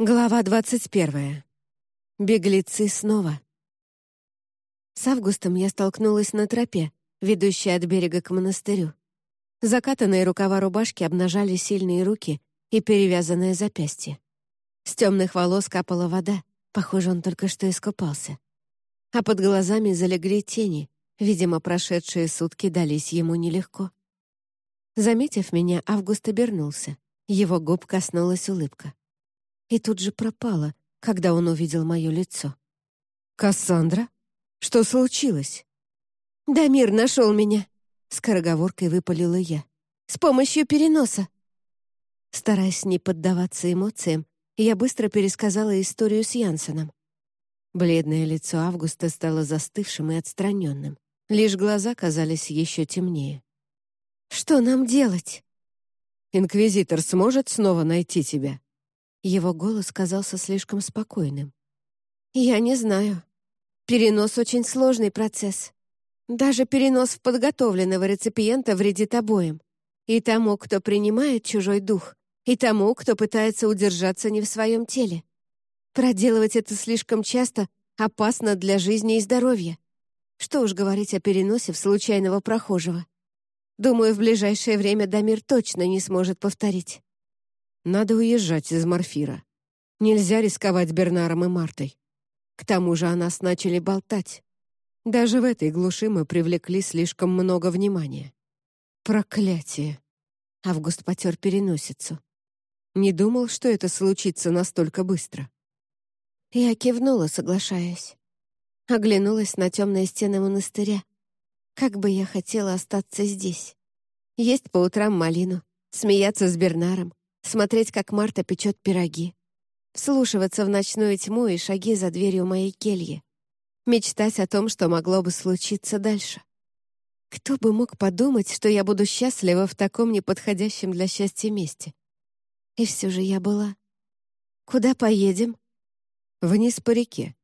Глава двадцать первая. Беглецы снова. С августом я столкнулась на тропе, ведущей от берега к монастырю. Закатанные рукава рубашки обнажали сильные руки и перевязанное запястье. С темных волос капала вода, похоже, он только что искупался. А под глазами залегли тени, видимо, прошедшие сутки дались ему нелегко. Заметив меня, Август обернулся. Его губ коснулась улыбка. И тут же пропала, когда он увидел мое лицо. «Кассандра? Что случилось?» «Дамир нашел меня», — скороговоркой выпалила я. «С помощью переноса». Стараясь не поддаваться эмоциям, я быстро пересказала историю с Янсеном. Бледное лицо Августа стало застывшим и отстраненным. Лишь глаза казались еще темнее. «Что нам делать?» «Инквизитор сможет снова найти тебя?» Его голос казался слишком спокойным. «Я не знаю. Перенос — очень сложный процесс. Даже перенос в подготовленного реципиента вредит обоим. И тому, кто принимает чужой дух, и тому, кто пытается удержаться не в своем теле. Проделывать это слишком часто опасно для жизни и здоровья. Что уж говорить о переносе в случайного прохожего. Думаю, в ближайшее время Дамир точно не сможет повторить. Надо уезжать из Морфира. Нельзя рисковать Бернаром и Мартой. К тому же о нас начали болтать. Даже в этой глуши мы привлекли слишком много внимания. Проклятие! Август потер переносицу. Не думал, что это случится настолько быстро. Я кивнула, соглашаясь. Оглянулась на темные стены монастыря. Как бы я хотела остаться здесь. Есть по утрам малину, смеяться с Бернаром, смотреть, как Марта печет пироги, вслушиваться в ночную тьму и шаги за дверью моей кельи, мечтать о том, что могло бы случиться дальше. Кто бы мог подумать, что я буду счастлива в таком неподходящем для счастья месте? И все же я была. Куда поедем? Вниз по реке.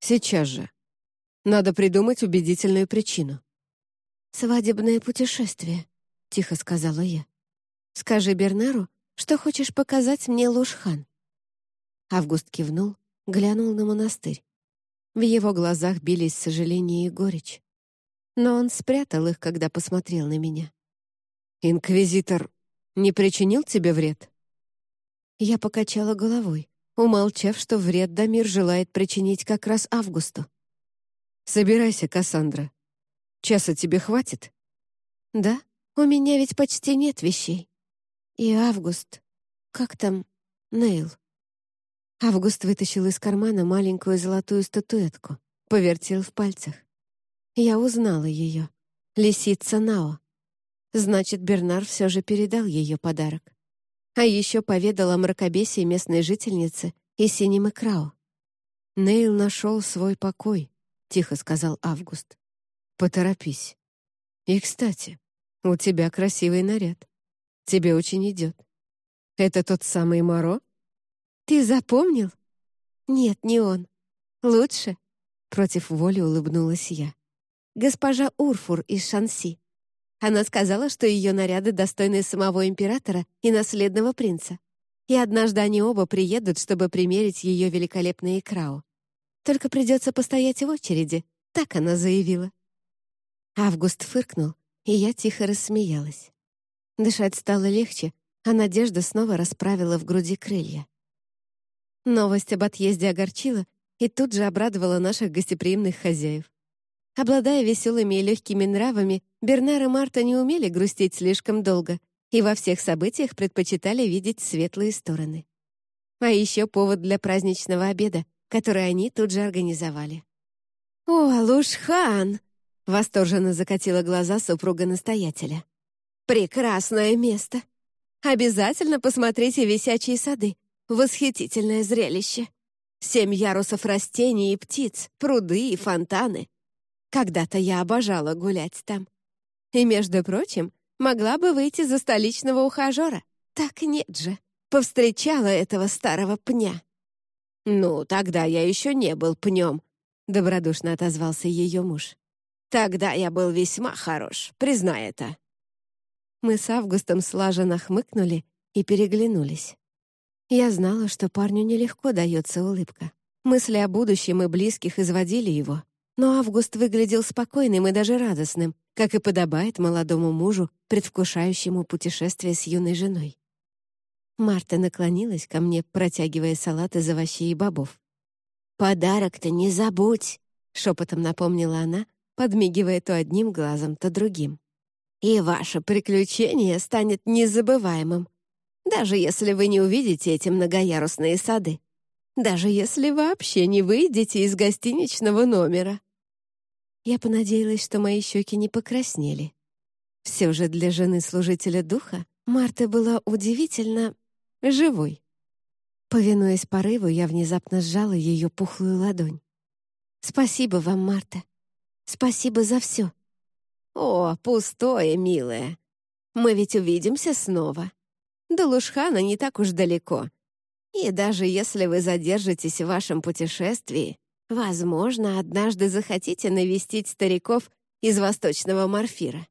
Сейчас же. Надо придумать убедительную причину. «Свадебное путешествие», — тихо сказала я. «Скажи Бернару, что хочешь показать мне Лушхан». Август кивнул, глянул на монастырь. В его глазах бились сожаление и горечь. Но он спрятал их, когда посмотрел на меня. «Инквизитор не причинил тебе вред?» Я покачала головой, умолчав, что вред Дамир желает причинить как раз Августу. «Собирайся, Кассандра. Часа тебе хватит?» «Да, у меня ведь почти нет вещей. И Август. Как там? Нейл». Август вытащил из кармана маленькую золотую статуэтку, повертел в пальцах. Я узнала ее. Лисица Нао. Значит, Бернар все же передал ее подарок. А еще поведал о мракобесии местной жительницы и синем икрау. «Нейл нашел свой покой», — тихо сказал Август. «Поторопись. И, кстати, у тебя красивый наряд. Тебе очень идет. Это тот самый Моро?» «Ты запомнил?» «Нет, не он. Лучше?» Против воли улыбнулась я. «Госпожа Урфур из Шанси. Она сказала, что ее наряды достойны самого императора и наследного принца. И однажды они оба приедут, чтобы примерить ее великолепный крау. Только придется постоять в очереди, так она заявила. Август фыркнул, и я тихо рассмеялась. Дышать стало легче, а надежда снова расправила в груди крылья. Новость об отъезде огорчила и тут же обрадовала наших гостеприимных хозяев. Обладая веселыми и легкими нравами, Бернар и Марта не умели грустить слишком долго и во всех событиях предпочитали видеть светлые стороны. А еще повод для праздничного обеда, который они тут же организовали. «О, Лушхан!» — восторженно закатила глаза супруга настоятеля. «Прекрасное место! Обязательно посмотрите висячие сады. Восхитительное зрелище! Семь ярусов растений и птиц, пруды и фонтаны. Когда-то я обожала гулять там. И, между прочим, могла бы выйти за столичного ухажера. Так нет же. Повстречала этого старого пня. «Ну, тогда я еще не был пнем», — добродушно отозвался ее муж. «Тогда я был весьма хорош, признай это». Мы с Августом слаженно хмыкнули и переглянулись. Я знала, что парню нелегко дается улыбка. Мысли о будущем и близких изводили его. Но Август выглядел спокойным и даже радостным, как и подобает молодому мужу, предвкушающему путешествие с юной женой. Марта наклонилась ко мне, протягивая салат из овощей и бобов. «Подарок-то не забудь!» — шепотом напомнила она, подмигивая то одним глазом, то другим. «И ваше приключение станет незабываемым, даже если вы не увидите эти многоярусные сады, даже если вообще не выйдете из гостиничного номера». Я понадеялась, что мои щеки не покраснели. Все же для жены служителя духа Марта была удивительно живой. Повинуясь порыву, я внезапно сжала ее пухлую ладонь. «Спасибо вам, Марта. Спасибо за все». «О, пустое, милая. Мы ведь увидимся снова. До Лушхана не так уж далеко. И даже если вы задержитесь в вашем путешествии, возможно, однажды захотите навестить стариков из Восточного Морфира.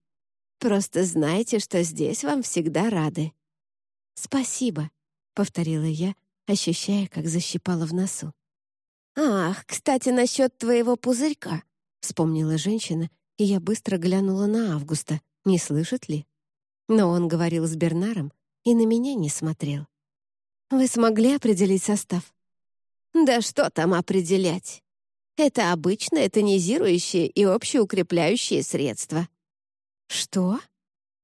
Просто знайте, что здесь вам всегда рады». «Спасибо», — повторила я, ощущая, как защипала в носу. «Ах, кстати, насчет твоего пузырька», — вспомнила женщина, и я быстро глянула на Августа, не слышит ли. Но он говорил с Бернаром и на меня не смотрел. «Вы смогли определить состав?» «Да что там определять? Это обычное тонизирующее и общеукрепляющее средство». «Что?»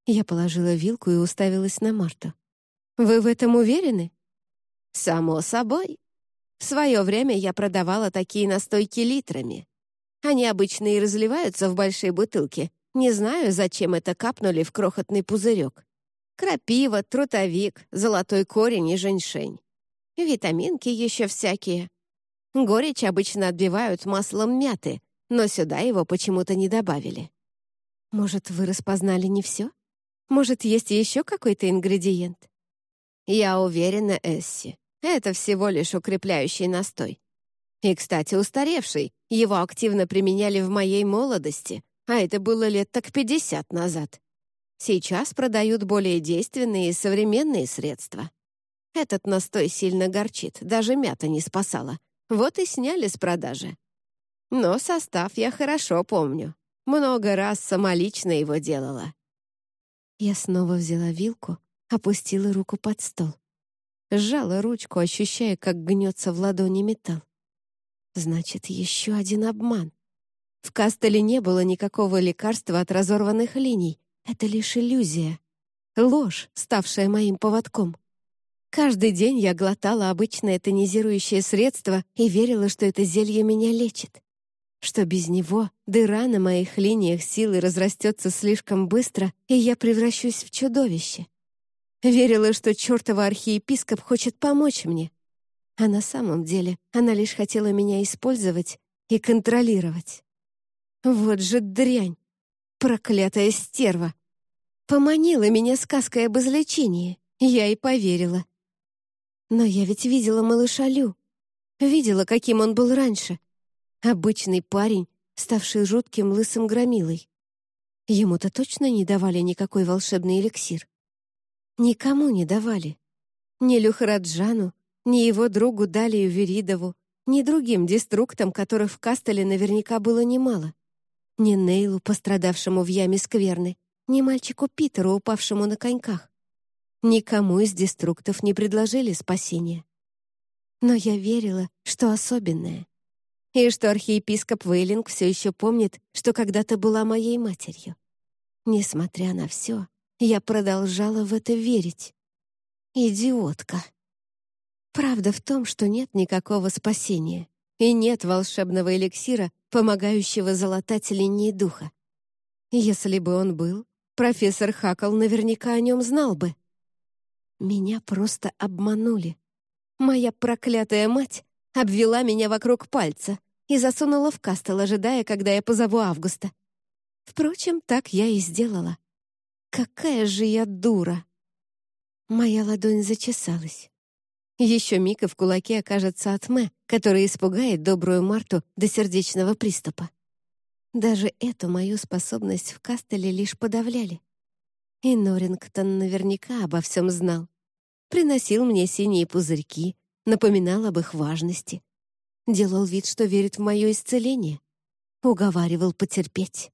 Я положила вилку и уставилась на Марту. «Вы в этом уверены?» «Само собой. В свое время я продавала такие настойки литрами. Они обычно и разливаются в большие бутылки. Не знаю, зачем это капнули в крохотный пузырек. Крапива, трутовик, золотой корень и женьшень. Витаминки еще всякие. Горечь обычно отбивают маслом мяты, но сюда его почему-то не добавили. Может, вы распознали не все? Может, есть еще какой-то ингредиент? Я уверена, Эсси. Это всего лишь укрепляющий настой. И, кстати, устаревший. Его активно применяли в моей молодости, а это было лет так 50 назад. Сейчас продают более действенные и современные средства. Этот настой сильно горчит, даже мята не спасала. Вот и сняли с продажи. Но состав я хорошо помню. Много раз самолично его делала. Я снова взяла вилку, опустила руку под стол. Сжала ручку, ощущая, как гнется в ладони металл. Значит, еще один обман. В Кастеле не было никакого лекарства от разорванных линий. Это лишь иллюзия. Ложь, ставшая моим поводком. Каждый день я глотала обычное тонизирующее средство и верила, что это зелье меня лечит. Что без него дыра на моих линиях силы разрастется слишком быстро, и я превращусь в чудовище. Верила, что чертова архиепископ хочет помочь мне. А на самом деле она лишь хотела меня использовать и контролировать. Вот же дрянь! Проклятая стерва! Поманила меня сказкой об излечении. Я и поверила. Но я ведь видела малыша Лю. Видела, каким он был раньше. Обычный парень, ставший жутким лысым громилой. Ему-то точно не давали никакой волшебный эликсир. Никому не давали. Ни Люхараджану, ни его другу Далию Веридову, ни другим деструктам, которых в Кастеле наверняка было немало. Ни Нейлу, пострадавшему в яме скверны, ни мальчику Питеру, упавшему на коньках. Никому из деструктов не предложили спасения. Но я верила, что особенное. И что архиепископ Вейлинг все еще помнит, что когда-то была моей матерью. Несмотря на все, я продолжала в это верить. Идиотка. Правда в том, что нет никакого спасения, и нет волшебного эликсира, помогающего залатать линии духа. Если бы он был, профессор Хакл наверняка о нем знал бы. Меня просто обманули. Моя проклятая мать обвела меня вокруг пальца и засунула в кастел, ожидая, когда я позову Августа. Впрочем, так я и сделала. Какая же я дура! Моя ладонь зачесалась. Еще миг и в кулаке окажется Атме, который испугает добрую Марту до сердечного приступа. Даже эту мою способность в Кастеле лишь подавляли. И Норрингтон наверняка обо всем знал. приносил мне синие пузырьки, напоминал об их важности. Делал вид, что верит в мое исцеление. Уговаривал потерпеть.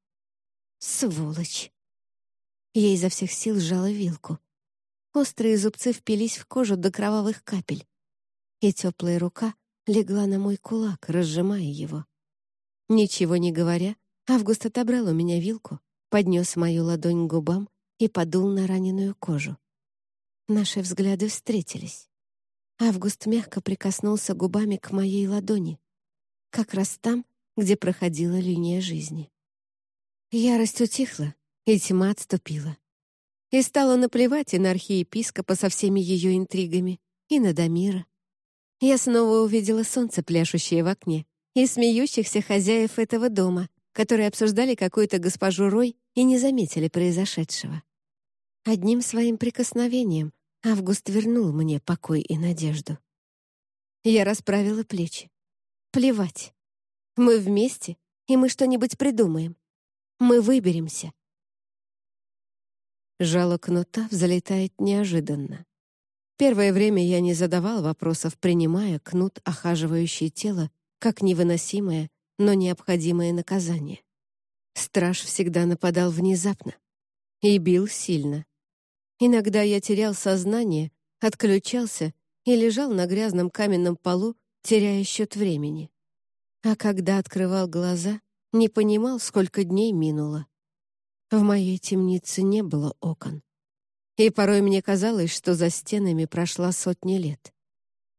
Сволочь. Я изо всех сил сжала вилку. Острые зубцы впились в кожу до кровавых капель. И теплая рука легла на мой кулак, разжимая его. Ничего не говоря, Август отобрал у меня вилку, поднес мою ладонь к губам и подул на раненую кожу. Наши взгляды встретились. Август мягко прикоснулся губами к моей ладони, как раз там, где проходила линия жизни. Ярость утихла, и тьма отступила. И стало наплевать и на архиепископа со всеми ее интригами, и на Дамира. Я снова увидела солнце, пляшущее в окне, и смеющихся хозяев этого дома, которые обсуждали какую-то госпожу Рой и не заметили произошедшего. Одним своим прикосновением Август вернул мне покой и надежду. Я расправила плечи. Плевать. Мы вместе, и мы что-нибудь придумаем. Мы выберемся. Жало кнута взлетает неожиданно. Первое время я не задавал вопросов, принимая кнут, охаживающий тело, как невыносимое, но необходимое наказание. Страж всегда нападал внезапно и бил сильно. Иногда я терял сознание, отключался и лежал на грязном каменном полу, теряя счет времени. А когда открывал глаза, не понимал, сколько дней минуло. В моей темнице не было окон. И порой мне казалось, что за стенами прошла сотни лет.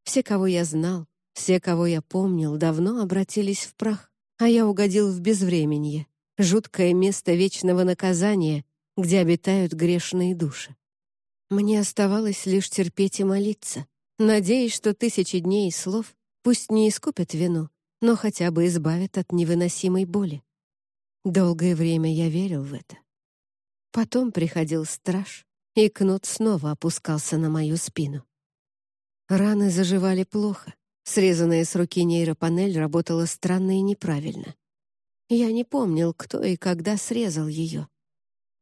Все, кого я знал, все, кого я помнил, давно обратились в прах, а я угодил в безвременье, жуткое место вечного наказания, где обитают грешные души. Мне оставалось лишь терпеть и молиться, надеясь, что тысячи дней и слов пусть не искупят вину, но хотя бы избавят от невыносимой боли. Долгое время я верил в это. Потом приходил страж, и кнут снова опускался на мою спину. Раны заживали плохо. Срезанная с руки нейропанель работала странно и неправильно. Я не помнил, кто и когда срезал ее.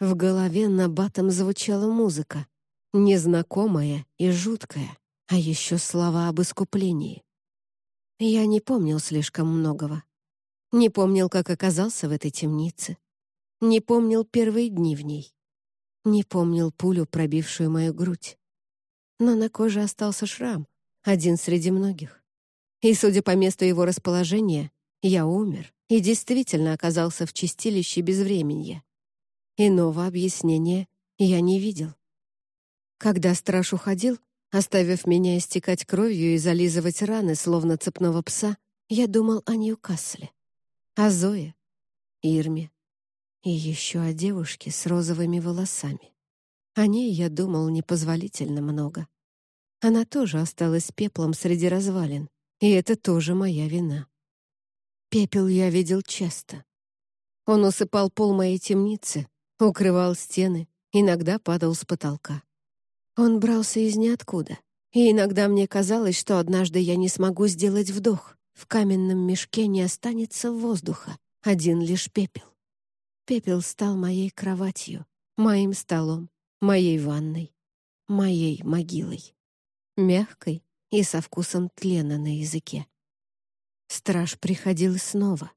В голове на батом звучала музыка, незнакомая и жуткая, а еще слова об искуплении. Я не помнил слишком многого. Не помнил, как оказался в этой темнице. Не помнил первые дни в ней. Не помнил пулю, пробившую мою грудь. Но на коже остался шрам, один среди многих. И, судя по месту его расположения, я умер и действительно оказался в чистилище безвременья. Иного объяснения я не видел. Когда страж уходил, оставив меня истекать кровью и зализывать раны, словно цепного пса, я думал о Ньюкасле, о Зое, Ирме и еще о девушке с розовыми волосами. О ней я думал непозволительно много. Она тоже осталась пеплом среди развалин, и это тоже моя вина. Пепел я видел часто. Он усыпал пол моей темницы, укрывал стены, иногда падал с потолка. Он брался из ниоткуда. И иногда мне казалось, что однажды я не смогу сделать вдох. В каменном мешке не останется воздуха, один лишь пепел. Пепел стал моей кроватью, моим столом, моей ванной, моей могилой. Мягкой и со вкусом тлена на языке. Страж приходил снова.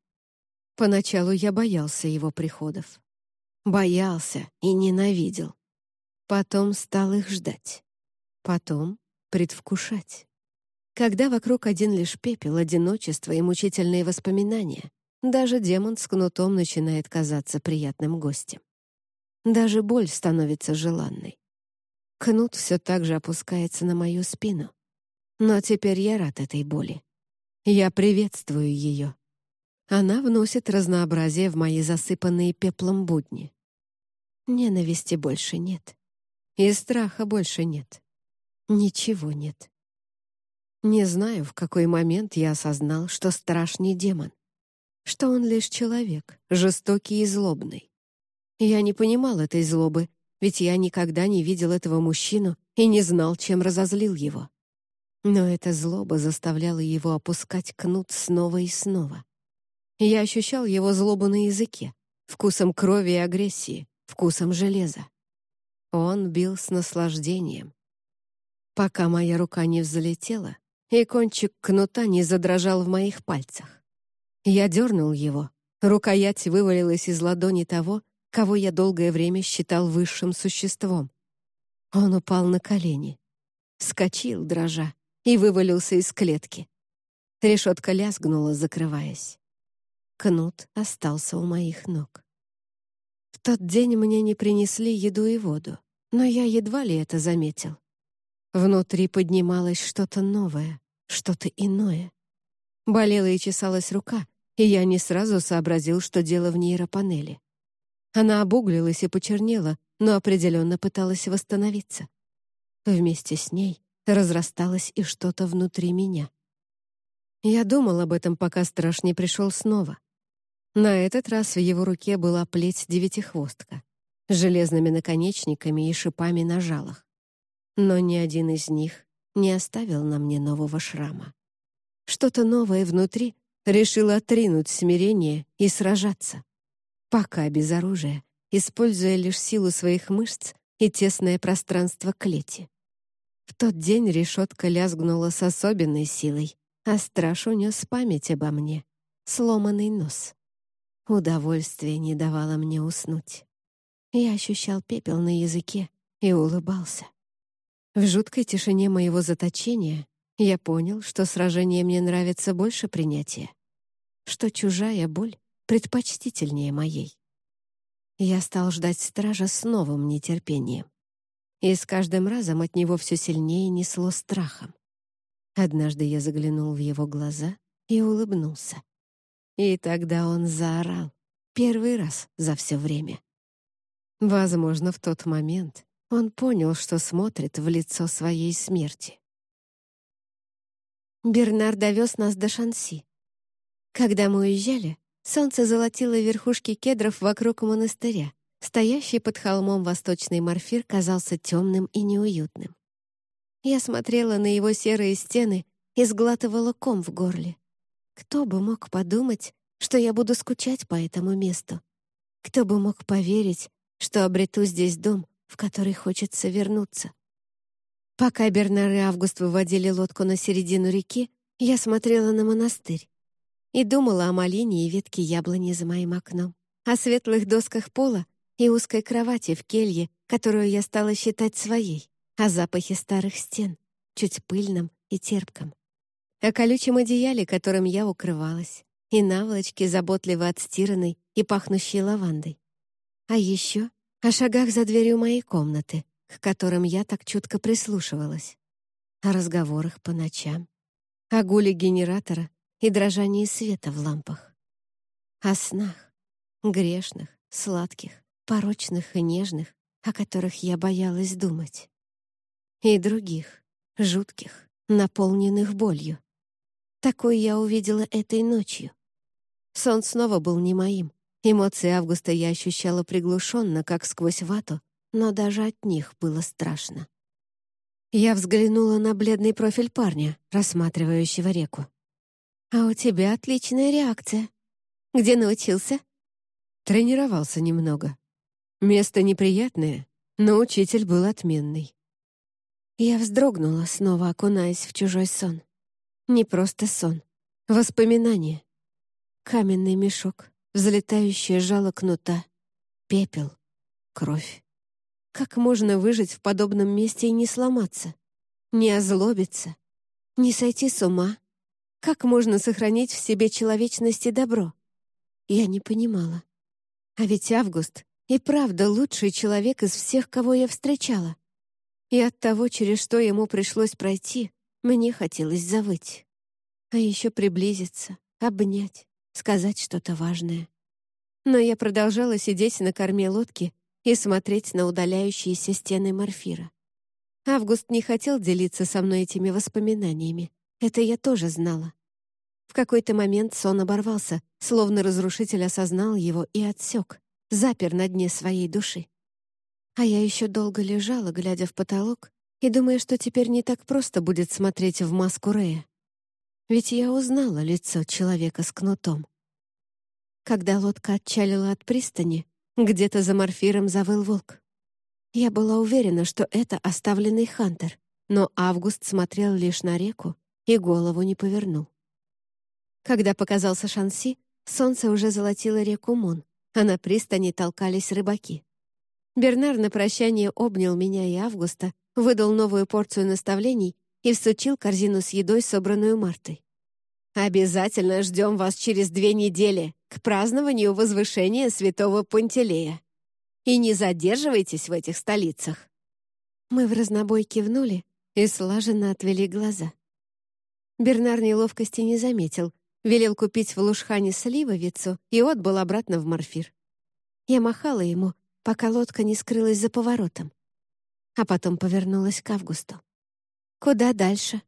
Поначалу я боялся его приходов. Боялся и ненавидел. Потом стал их ждать. Потом предвкушать. Когда вокруг один лишь пепел, одиночество и мучительные воспоминания, даже демон с кнутом начинает казаться приятным гостем. Даже боль становится желанной. Кнут все так же опускается на мою спину. Но теперь я рад этой боли. Я приветствую ее. Она вносит разнообразие в мои засыпанные пеплом будни. Ненависти больше нет. И страха больше нет. Ничего нет. Не знаю, в какой момент я осознал, что страж не демон. Что он лишь человек, жестокий и злобный. Я не понимал этой злобы, ведь я никогда не видел этого мужчину и не знал, чем разозлил его. Но эта злоба заставляла его опускать кнут снова и снова. Я ощущал его злобу на языке, вкусом крови и агрессии, вкусом железа. Он бил с наслаждением. пока моя рука не взлетела и кончик кнута не задрожал в моих пальцах. Я дернул его, рукоять вывалилась из ладони того, кого я долгое время считал высшим существом. Он упал на колени, вскочил, дрожа, и вывалился из клетки. Решетка лязгнула, закрываясь. Кнут остался у моих ног. В тот день мне не принесли еду и воду, но я едва ли это заметил. Внутри поднималось что-то новое, что-то иное. Болела и чесалась рука, и я не сразу сообразил, что дело в нейропанели. Она обуглилась и почернела, но определенно пыталась восстановиться. Вместе с ней разрасталось и что-то внутри меня. Я думал об этом, пока страж не пришел снова. На этот раз в его руке была плеть-девятихвостка с железными наконечниками и шипами на жалах. Но ни один из них не оставил на мне нового шрама. Что-то новое внутри решило отринуть смирение и сражаться. Пока без оружия, используя лишь силу своих мышц и тесное пространство клети. В тот день решетка лязгнула с особенной силой, а страж унес память обо мне, сломанный нос. Удовольствие не давало мне уснуть. Я ощущал пепел на языке и улыбался. В жуткой тишине моего заточения я понял, что сражение мне нравится больше принятия, что чужая боль предпочтительнее моей. Я стал ждать стража с новым нетерпением и с каждым разом от него все сильнее несло страхом. Однажды я заглянул в его глаза и улыбнулся. И тогда он заорал. Первый раз за все время. Возможно, в тот момент он понял, что смотрит в лицо своей смерти. Бернар довез нас до Шанси. Когда мы уезжали, солнце золотило верхушки кедров вокруг монастыря, Стоящий под холмом восточный морфир казался темным и неуютным. Я смотрела на его серые стены и сглатывала ком в горле. Кто бы мог подумать, что я буду скучать по этому месту? Кто бы мог поверить, что обрету здесь дом, в который хочется вернуться? Пока Бернар и Август выводили лодку на середину реки, я смотрела на монастырь и думала о малине и ветке яблони за моим окном, о светлых досках пола и узкой кровати в келье, которую я стала считать своей, о запахе старых стен, чуть пыльном и терпком, о колючем одеяле, которым я укрывалась, и наволочке, заботливо отстиранной и пахнущей лавандой. А еще о шагах за дверью моей комнаты, к которым я так чутко прислушивалась, о разговорах по ночам, о гуле генератора и дрожании света в лампах, о снах, грешных, сладких, порочных и нежных, о которых я боялась думать. И других, жутких, наполненных болью. Такой я увидела этой ночью. Сон снова был не моим. Эмоции Августа я ощущала приглушенно, как сквозь вату, но даже от них было страшно. Я взглянула на бледный профиль парня, рассматривающего реку. «А у тебя отличная реакция. Где научился?» Тренировался немного. Место неприятное, но учитель был отменный. Я вздрогнула, снова окунаясь в чужой сон. Не просто сон. Воспоминание. Каменный мешок, взлетающее жало кнута, пепел, кровь. Как можно выжить в подобном месте и не сломаться? Не озлобиться? Не сойти с ума? Как можно сохранить в себе человечность и добро? Я не понимала. А ведь Август и правда лучший человек из всех, кого я встречала. И от того, через что ему пришлось пройти, мне хотелось завыть. А еще приблизиться, обнять, сказать что-то важное. Но я продолжала сидеть на корме лодки и смотреть на удаляющиеся стены морфира. Август не хотел делиться со мной этими воспоминаниями. Это я тоже знала. В какой-то момент сон оборвался, словно разрушитель осознал его и отсек запер на дне своей души. А я еще долго лежала, глядя в потолок, и думая, что теперь не так просто будет смотреть в маску Рея. Ведь я узнала лицо человека с кнутом. Когда лодка отчалила от пристани, где-то за морфиром завыл волк. Я была уверена, что это оставленный Хантер, но Август смотрел лишь на реку и голову не повернул. Когда показался Шанси, солнце уже золотило реку Мун, а на пристани толкались рыбаки. Бернар на прощание обнял меня и Августа, выдал новую порцию наставлений и всучил корзину с едой, собранную Мартой. «Обязательно ждем вас через две недели к празднованию возвышения святого Пантелея. И не задерживайтесь в этих столицах». Мы в разнобой кивнули и слаженно отвели глаза. Бернар неловкости не заметил, велел купить в Лушхане сливовицу и отбыл обратно в Морфир. Я махала ему, пока лодка не скрылась за поворотом. А потом повернулась к Августу. «Куда дальше?»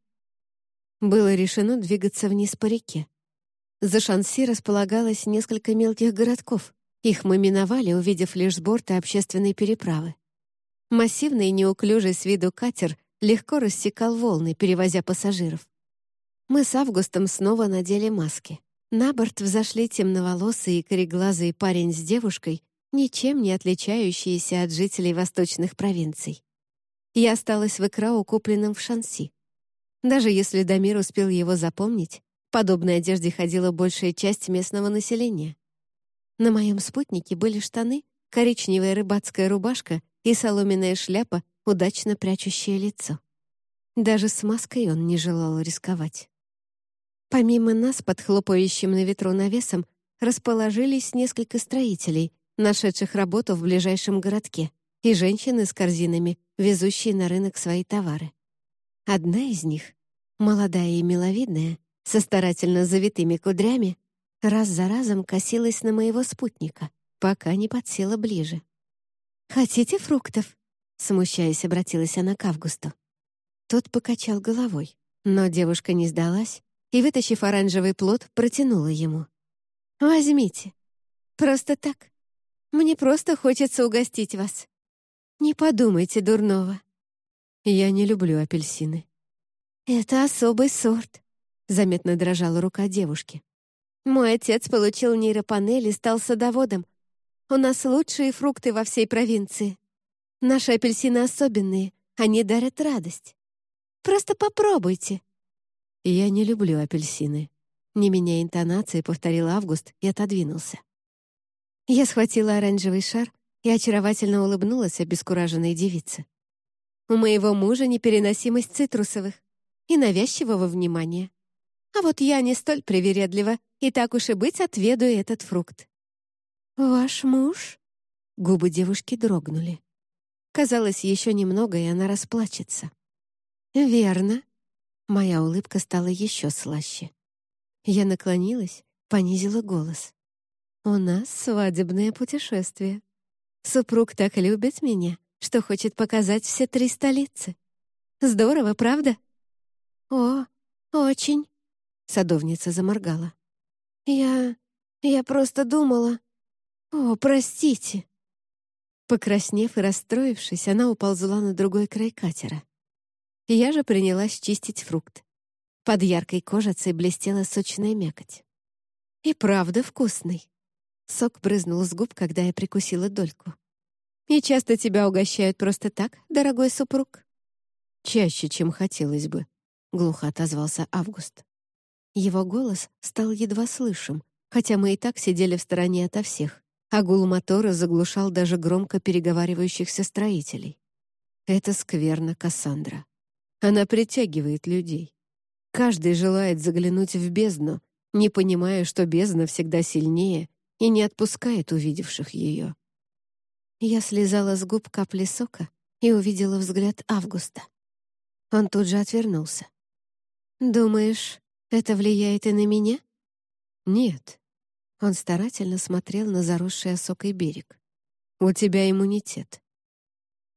Было решено двигаться вниз по реке. За шанси располагалось несколько мелких городков. Их мы миновали, увидев лишь с борта общественной переправы. Массивный и неуклюжий с виду катер легко рассекал волны, перевозя пассажиров. Мы с Августом снова надели маски. На борт взошли темноволосый и кореглазый парень с девушкой, ничем не отличающиеся от жителей восточных провинций. Я осталась в Икрау, купленном в Шанси. Даже если Дамир успел его запомнить, в подобной одежде ходила большая часть местного населения. На моем спутнике были штаны, коричневая рыбацкая рубашка и соломенная шляпа, удачно прячущая лицо. Даже с маской он не желал рисковать. Помимо нас, под хлопающим на ветру навесом, расположились несколько строителей, нашедших работу в ближайшем городке, и женщины с корзинами, везущие на рынок свои товары. Одна из них, молодая и миловидная, со старательно завитыми кудрями, раз за разом косилась на моего спутника, пока не подсела ближе. «Хотите фруктов?» — смущаясь, обратилась она к Августу. Тот покачал головой, но девушка не сдалась и, вытащив оранжевый плод, протянула ему. «Возьмите. Просто так. Мне просто хочется угостить вас. Не подумайте дурного». «Я не люблю апельсины». «Это особый сорт», — заметно дрожала рука девушки. «Мой отец получил нейропанель и стал садоводом. У нас лучшие фрукты во всей провинции. Наши апельсины особенные, они дарят радость. Просто попробуйте. «Я не люблю апельсины», — не меняя интонации, повторил Август и отодвинулся. Я схватила оранжевый шар и очаровательно улыбнулась обескураженной девице. «У моего мужа непереносимость цитрусовых и навязчивого внимания. А вот я не столь привередлива, и так уж и быть отведу этот фрукт». «Ваш муж?» Губы девушки дрогнули. Казалось, еще немного, и она расплачется. «Верно», Моя улыбка стала еще слаще. Я наклонилась, понизила голос. «У нас свадебное путешествие. Супруг так любит меня, что хочет показать все три столицы. Здорово, правда?» «О, очень!» — садовница заморгала. «Я... я просто думала... О, простите!» Покраснев и расстроившись, она уползла на другой край катера. Я же принялась чистить фрукт. Под яркой кожицей блестела сочная мякоть. И правда вкусный. Сок брызнул с губ, когда я прикусила дольку. «И часто тебя угощают просто так, дорогой супруг?» «Чаще, чем хотелось бы», — глухо отозвался Август. Его голос стал едва слышим, хотя мы и так сидели в стороне ото всех, а гул мотора заглушал даже громко переговаривающихся строителей. «Это скверно, Кассандра. Она притягивает людей. Каждый желает заглянуть в бездну, не понимая, что бездна всегда сильнее и не отпускает увидевших ее. Я слезала с губ капли сока и увидела взгляд Августа. Он тут же отвернулся. «Думаешь, это влияет и на меня?» «Нет». Он старательно смотрел на заросший осокой берег. «У тебя иммунитет».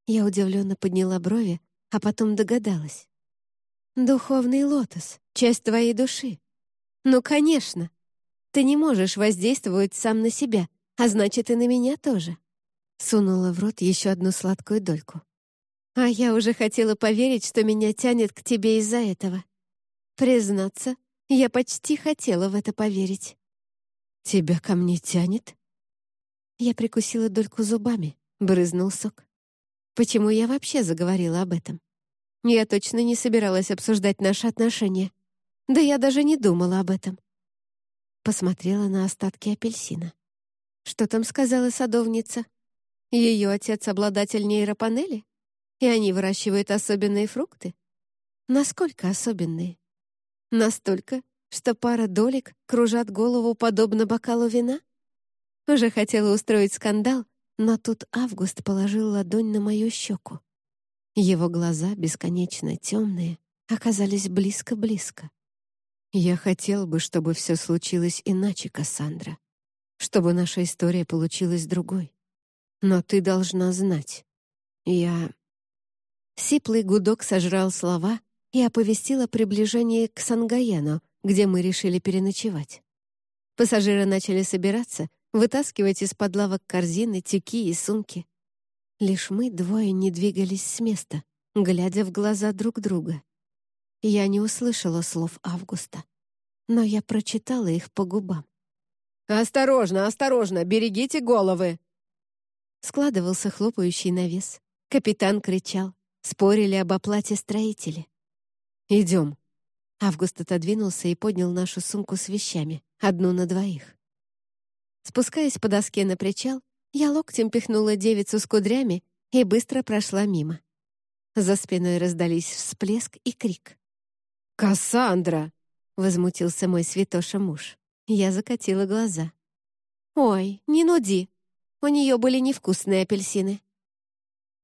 Я удивленно подняла брови, а потом догадалась. «Духовный лотос — часть твоей души. Ну, конечно. Ты не можешь воздействовать сам на себя, а значит, и на меня тоже». Сунула в рот еще одну сладкую дольку. А я уже хотела поверить, что меня тянет к тебе из-за этого. Признаться, я почти хотела в это поверить. «Тебя ко мне тянет?» Я прикусила дольку зубами, брызнул сок. Почему я вообще заговорила об этом? Я точно не собиралась обсуждать наши отношения. Да я даже не думала об этом. Посмотрела на остатки апельсина. Что там сказала садовница? Ее отец — обладатель нейропанели? И они выращивают особенные фрукты? Насколько особенные? Настолько, что пара долек кружат голову подобно бокалу вина? Уже хотела устроить скандал, но тут Август положил ладонь на мою щеку. Его глаза, бесконечно темные, оказались близко-близко. «Я хотел бы, чтобы все случилось иначе, Кассандра. Чтобы наша история получилась другой. Но ты должна знать. Я...» Сиплый гудок сожрал слова и оповестил о приближении к Сангаяну, где мы решили переночевать. Пассажиры начали собираться, вытаскивать из-под лавок корзины, тюки и сумки. Лишь мы двое не двигались с места, глядя в глаза друг друга. Я не услышала слов Августа, но я прочитала их по губам. «Осторожно, осторожно, берегите головы!» Складывался хлопающий навес. Капитан кричал. Спорили об оплате строители. «Идем». Август отодвинулся и поднял нашу сумку с вещами, одну на двоих. Спускаясь по доске на причал, я локтем пихнула девицу с кудрями и быстро прошла мимо. За спиной раздались всплеск и крик. «Кассандра!» — возмутился мой святоша муж. Я закатила глаза. «Ой, не нуди. У нее были невкусные апельсины».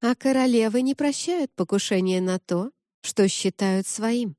А королевы не прощают покушение на то, что считают своим.